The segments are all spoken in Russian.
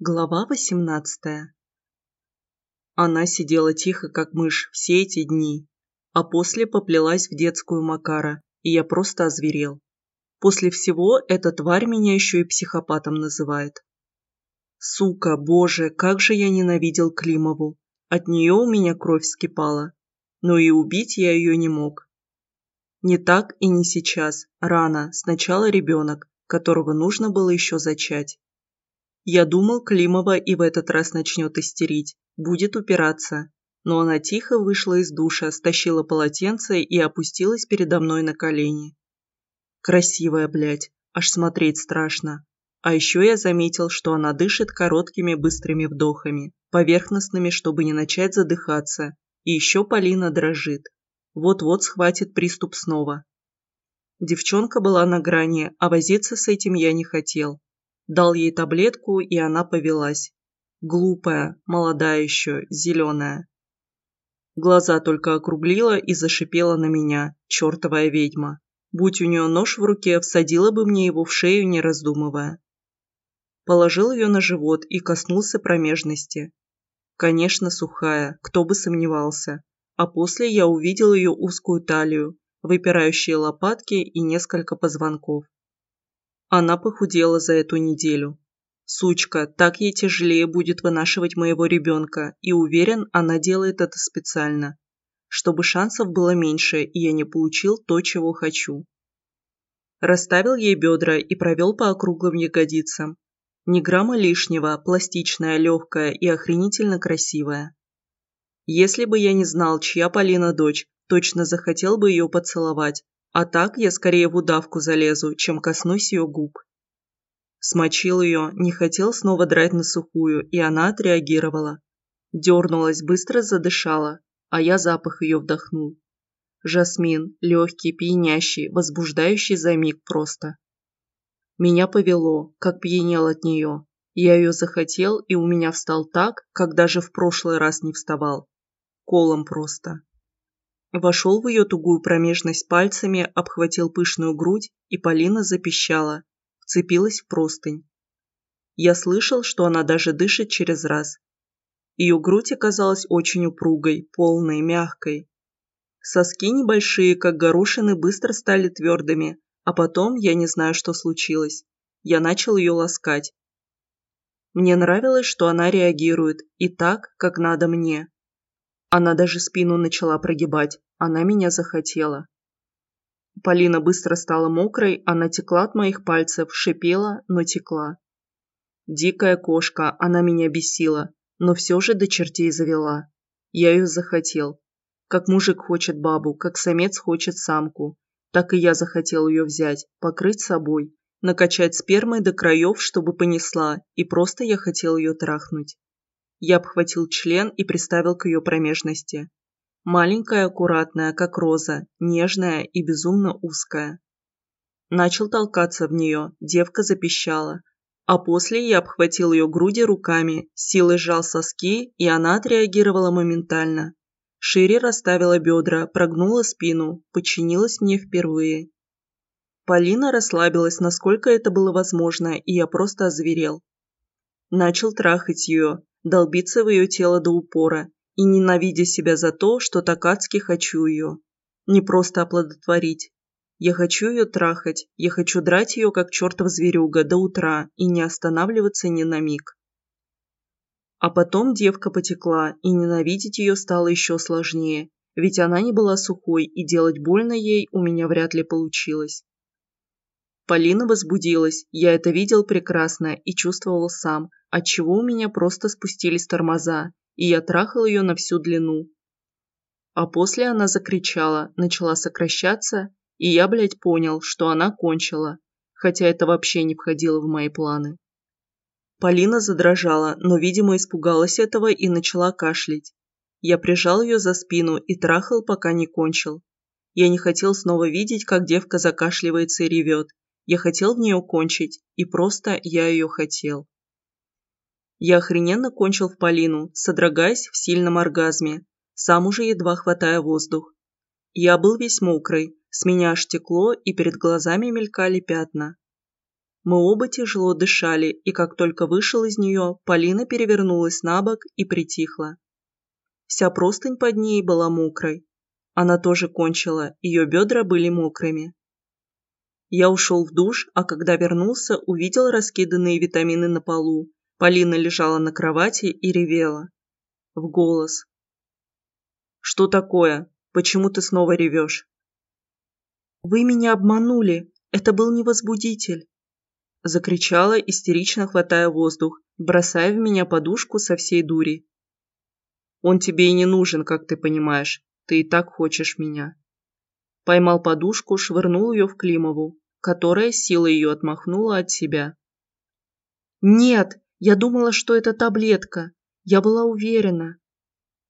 Глава 18 Она сидела тихо, как мышь, все эти дни, а после поплелась в детскую Макара, и я просто озверел. После всего эта тварь меня еще и психопатом называет. Сука, боже, как же я ненавидел Климову. От нее у меня кровь вскипала. Но и убить я ее не мог. Не так и не сейчас, рано, сначала ребенок, которого нужно было еще зачать. Я думал, Климова и в этот раз начнет истерить, будет упираться. Но она тихо вышла из душа, стащила полотенце и опустилась передо мной на колени. Красивая, блядь, аж смотреть страшно. А еще я заметил, что она дышит короткими быстрыми вдохами, поверхностными, чтобы не начать задыхаться. И еще Полина дрожит. Вот-вот схватит приступ снова. Девчонка была на грани, а возиться с этим я не хотел. Дал ей таблетку, и она повелась. Глупая, молодая еще, зеленая. Глаза только округлила и зашипела на меня, чертовая ведьма. Будь у нее нож в руке, всадила бы мне его в шею, не раздумывая. Положил ее на живот и коснулся промежности. Конечно, сухая, кто бы сомневался. А после я увидел ее узкую талию, выпирающие лопатки и несколько позвонков. Она похудела за эту неделю. Сучка, так ей тяжелее будет вынашивать моего ребенка, и уверен, она делает это специально. Чтобы шансов было меньше, и я не получил то, чего хочу. Расставил ей бедра и провел по округлым ягодицам. Ни грамма лишнего, пластичная, легкая и охренительно красивая. Если бы я не знал, чья Полина дочь, точно захотел бы ее поцеловать, а так я скорее в удавку залезу, чем коснусь ее губ. Смочил ее, не хотел снова драть на сухую, и она отреагировала. Дернулась, быстро задышала, а я запах ее вдохнул. Жасмин, легкий, пьянящий, возбуждающий за миг просто. Меня повело, как пьянел от нее. Я ее захотел, и у меня встал так, как даже в прошлый раз не вставал. Колом просто. Вошел в ее тугую промежность пальцами, обхватил пышную грудь, и Полина запищала, вцепилась в простынь. Я слышал, что она даже дышит через раз. Ее грудь оказалась очень упругой, полной, мягкой. Соски небольшие, как горошины, быстро стали твердыми, а потом я не знаю, что случилось. Я начал ее ласкать. Мне нравилось, что она реагирует, и так, как надо мне. Она даже спину начала прогибать, она меня захотела. Полина быстро стала мокрой, она текла от моих пальцев, шипела, но текла. Дикая кошка, она меня бесила, но все же до чертей завела. Я ее захотел. Как мужик хочет бабу, как самец хочет самку. Так и я захотел ее взять, покрыть собой, накачать спермой до краев, чтобы понесла, и просто я хотел ее трахнуть. Я обхватил член и приставил к ее промежности. Маленькая, аккуратная, как роза, нежная и безумно узкая. Начал толкаться в нее, девка запищала. А после я обхватил ее груди руками, силой сжал соски, и она отреагировала моментально. Шире расставила бедра, прогнула спину, подчинилась мне впервые. Полина расслабилась, насколько это было возможно, и я просто озверел. Начал трахать ее, долбиться в ее тело до упора и ненавидя себя за то, что так адски хочу ее. Не просто оплодотворить. Я хочу ее трахать, я хочу драть ее, как чертов зверюга, до утра и не останавливаться ни на миг. А потом девка потекла, и ненавидеть ее стало еще сложнее, ведь она не была сухой, и делать больно ей у меня вряд ли получилось. Полина возбудилась, я это видел прекрасно и чувствовал сам, отчего у меня просто спустились тормоза, и я трахал ее на всю длину. А после она закричала, начала сокращаться, и я, блядь, понял, что она кончила, хотя это вообще не входило в мои планы. Полина задрожала, но, видимо, испугалась этого и начала кашлять. Я прижал ее за спину и трахал, пока не кончил. Я не хотел снова видеть, как девка закашливается и ревет, я хотел в нее кончить, и просто я ее хотел. Я охрененно кончил в Полину, содрогаясь в сильном оргазме, сам уже едва хватая воздух. Я был весь мокрый, с меня аж текло, и перед глазами мелькали пятна. Мы оба тяжело дышали, и как только вышел из нее, Полина перевернулась на бок и притихла. Вся простынь под ней была мокрой. Она тоже кончила, ее бедра были мокрыми. Я ушел в душ, а когда вернулся, увидел раскиданные витамины на полу. Полина лежала на кровати и ревела. В голос. «Что такое? Почему ты снова ревешь?» «Вы меня обманули. Это был не возбудитель». Закричала, истерично хватая воздух, бросая в меня подушку со всей дури. «Он тебе и не нужен, как ты понимаешь. Ты и так хочешь меня». Поймал подушку, швырнул ее в Климову, которая силой ее отмахнула от себя. «Нет, я думала, что это таблетка. Я была уверена».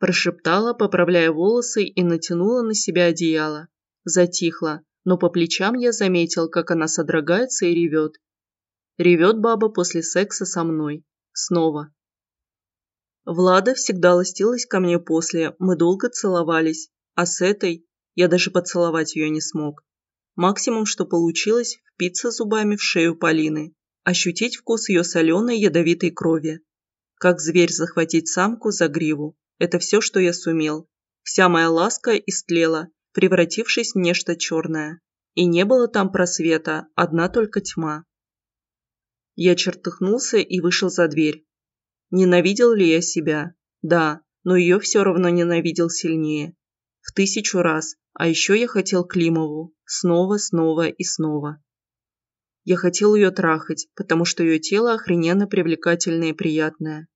Прошептала, поправляя волосы и натянула на себя одеяло. Затихла, но по плечам я заметил, как она содрогается и ревет. Ревет баба после секса со мной. Снова. Влада всегда ластилась ко мне после, мы долго целовались, а с этой я даже поцеловать ее не смог. Максимум, что получилось, впиться зубами в шею Полины, ощутить вкус ее соленой ядовитой крови. Как зверь захватить самку за гриву. Это все, что я сумел. Вся моя ласка истлела, превратившись в нечто черное. И не было там просвета, одна только тьма. Я чертыхнулся и вышел за дверь. Ненавидел ли я себя? Да, но ее все равно ненавидел сильнее. В тысячу раз. А еще я хотел Климову. Снова, снова и снова. Я хотел ее трахать, потому что ее тело охрененно привлекательное и приятное.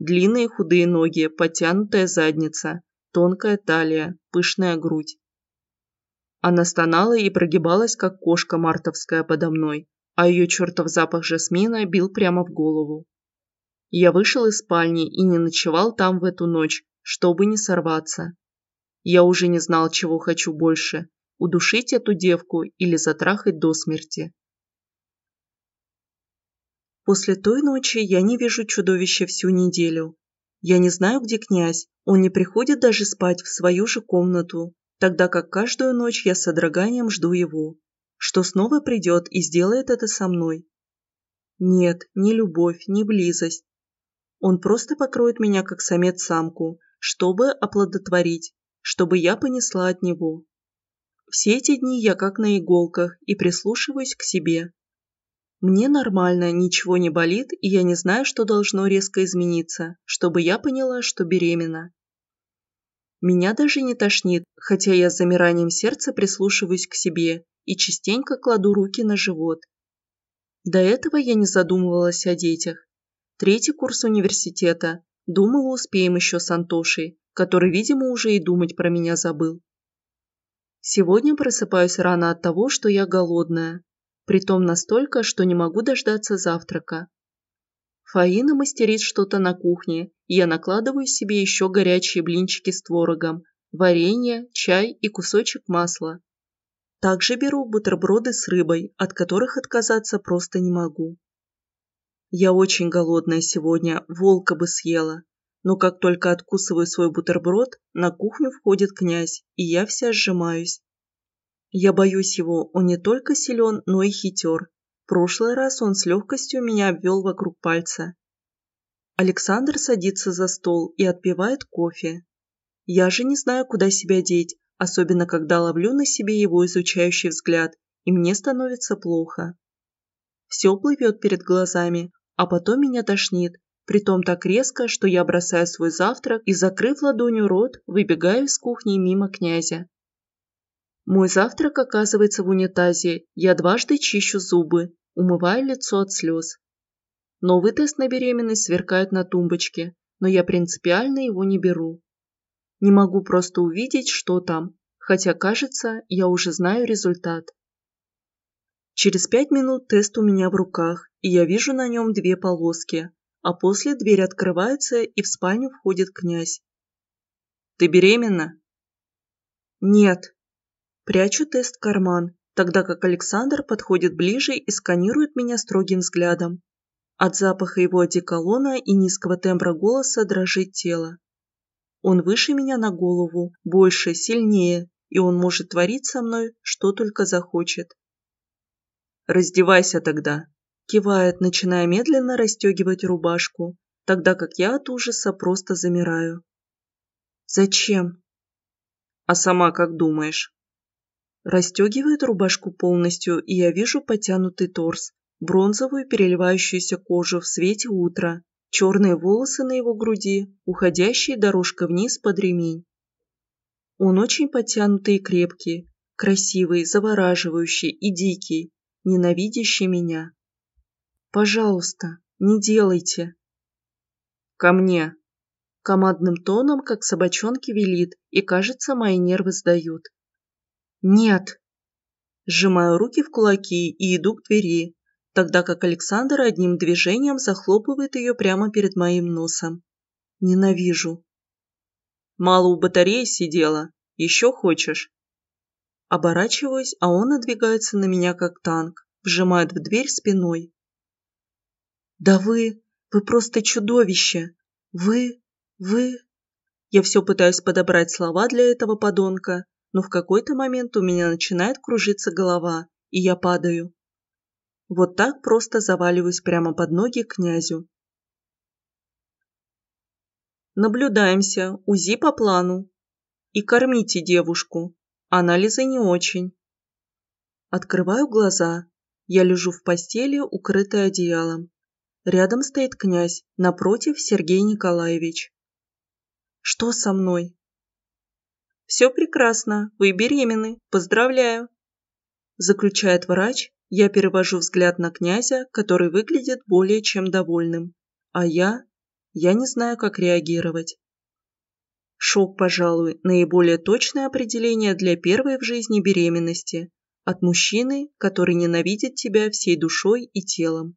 Длинные худые ноги, подтянутая задница, тонкая талия, пышная грудь. Она стонала и прогибалась, как кошка мартовская подо мной, а ее чертов запах жасмина бил прямо в голову. Я вышел из спальни и не ночевал там в эту ночь, чтобы не сорваться. Я уже не знал, чего хочу больше – удушить эту девку или затрахать до смерти. После той ночи я не вижу чудовища всю неделю. Я не знаю, где князь, он не приходит даже спать в свою же комнату, тогда как каждую ночь я с содроганием жду его что снова придет и сделает это со мной. Нет, ни любовь, ни близость. Он просто покроет меня как самец самку, чтобы оплодотворить, чтобы я понесла от него. Все эти дни я как на иголках и прислушиваюсь к себе. Мне нормально, ничего не болит, и я не знаю, что должно резко измениться, чтобы я поняла, что беременна. Меня даже не тошнит, хотя я с замиранием сердца прислушиваюсь к себе и частенько кладу руки на живот. До этого я не задумывалась о детях. Третий курс университета. Думала, успеем еще с Антошей, который, видимо, уже и думать про меня забыл. Сегодня просыпаюсь рано от того, что я голодная. Притом настолько, что не могу дождаться завтрака. Фаина мастерит что-то на кухне, и я накладываю себе еще горячие блинчики с творогом, варенье, чай и кусочек масла. Также беру бутерброды с рыбой, от которых отказаться просто не могу. Я очень голодная сегодня, волка бы съела. Но как только откусываю свой бутерброд, на кухню входит князь, и я вся сжимаюсь. Я боюсь его, он не только силен, но и хитер. В прошлый раз он с легкостью меня обвел вокруг пальца. Александр садится за стол и отпивает кофе. Я же не знаю, куда себя деть, особенно когда ловлю на себе его изучающий взгляд, и мне становится плохо. Все плывет перед глазами, а потом меня тошнит, притом так резко, что я бросаю свой завтрак и, закрыв ладонью рот, выбегаю из кухни мимо князя. Мой завтрак оказывается в унитазе, я дважды чищу зубы, умываю лицо от слез. Новый тест на беременность сверкает на тумбочке, но я принципиально его не беру. Не могу просто увидеть, что там, хотя, кажется, я уже знаю результат. Через пять минут тест у меня в руках, и я вижу на нем две полоски, а после дверь открывается, и в спальню входит князь. «Ты беременна?» «Нет». Прячу тест в карман, тогда как Александр подходит ближе и сканирует меня строгим взглядом. От запаха его одеколона и низкого тембра голоса дрожит тело. Он выше меня на голову, больше, сильнее, и он может творить со мной, что только захочет. «Раздевайся тогда», Кивает, начиная медленно расстегивать рубашку, тогда как я от ужаса просто замираю. «Зачем?» «А сама как думаешь?» Расстегивает рубашку полностью, и я вижу потянутый торс, бронзовую переливающуюся кожу в свете утра, черные волосы на его груди, уходящие дорожка вниз под ремень. Он очень потянутый и крепкий, красивый, завораживающий и дикий, ненавидящий меня. Пожалуйста, не делайте. Ко мне. Командным тоном, как собачонки велит, и, кажется, мои нервы сдают. Нет. Сжимаю руки в кулаки и иду к двери, тогда как Александр одним движением захлопывает ее прямо перед моим носом. Ненавижу. Мало у батареи сидела. Еще хочешь? Оборачиваюсь, а он надвигается на меня как танк, вжимает в дверь спиной. «Да вы... вы просто чудовище! Вы... вы...» Я все пытаюсь подобрать слова для этого подонка, но в какой-то момент у меня начинает кружиться голова, и я падаю. Вот так просто заваливаюсь прямо под ноги князю. Наблюдаемся, УЗИ по плану. И кормите девушку. Анализы не очень. Открываю глаза. Я лежу в постели, укрытая одеялом. Рядом стоит князь, напротив Сергей Николаевич. Что со мной? «Все прекрасно, вы беременны, поздравляю!» Заключает врач, я перевожу взгляд на князя, который выглядит более чем довольным. А я? Я не знаю, как реагировать. Шок, пожалуй, наиболее точное определение для первой в жизни беременности. От мужчины, который ненавидит тебя всей душой и телом.